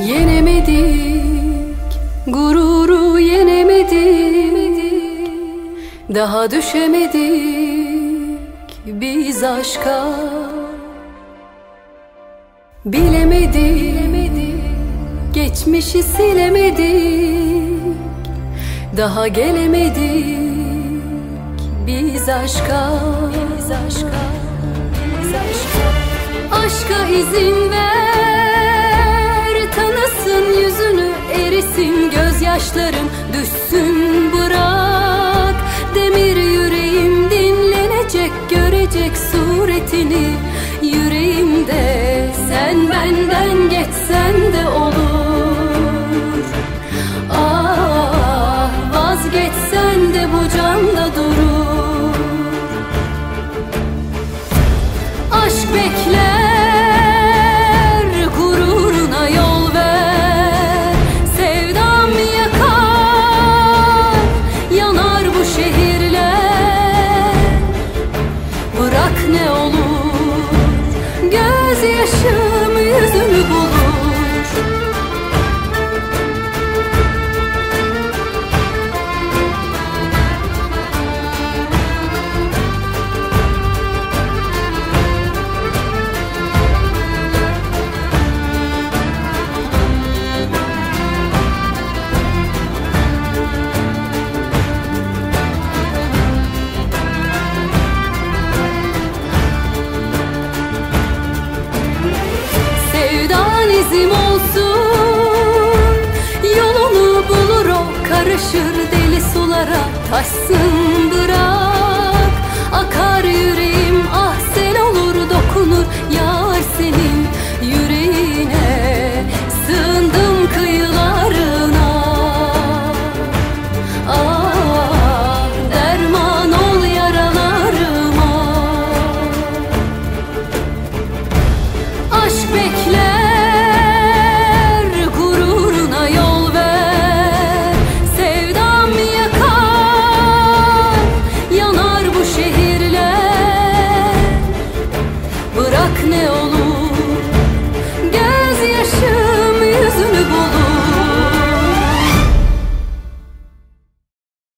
Yenemedik, gururu yenemedik Daha düşemedik biz aşka. Bilemedik, geçmişi silemedik Daha gelemedik biz aşka. Biz aşka, biz aşka. Aşka izin ver gözyaşların Düşsün bırak. Demir yüreğim dinlenecek Görecek suretini. Yüreğimde Sen benden geçsen de olur. Ah vazgeçsen de bu canda durur. Aşk bekler ne olur. Gözyaşım bizim olsun. Yolunu bulur o karışır deli sulara. Taşsın bırak. Akar yüreğim ah sen olur dokunur yar senin yüreğine. Sığındım kıyılarına. Ah derman ol yaralarıma. Aşk bekler